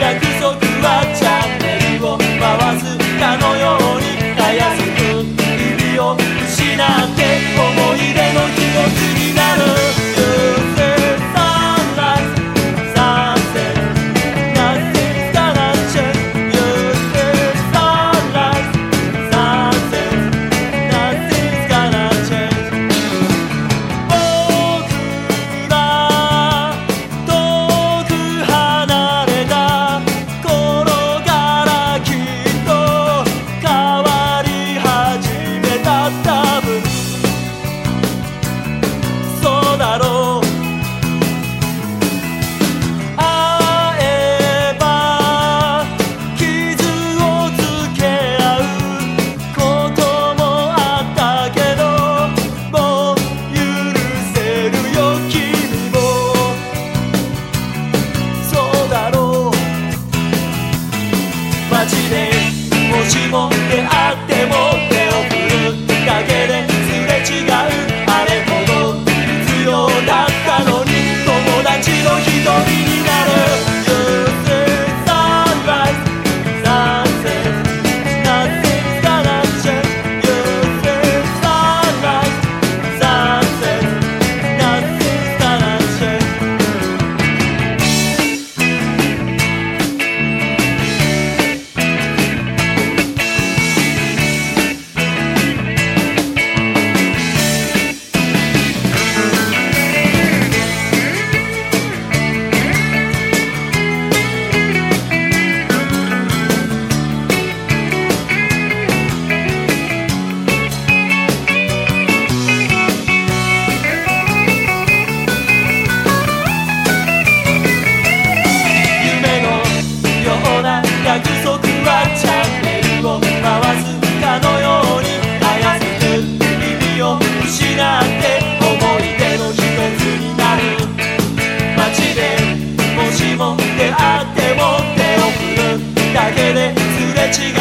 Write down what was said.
約束はチャンネルを回すかのようにたやすく指を失って思い出の記憶に星なんて思い出の一つになる。街でもしも出会っても手をるだけですれ違う。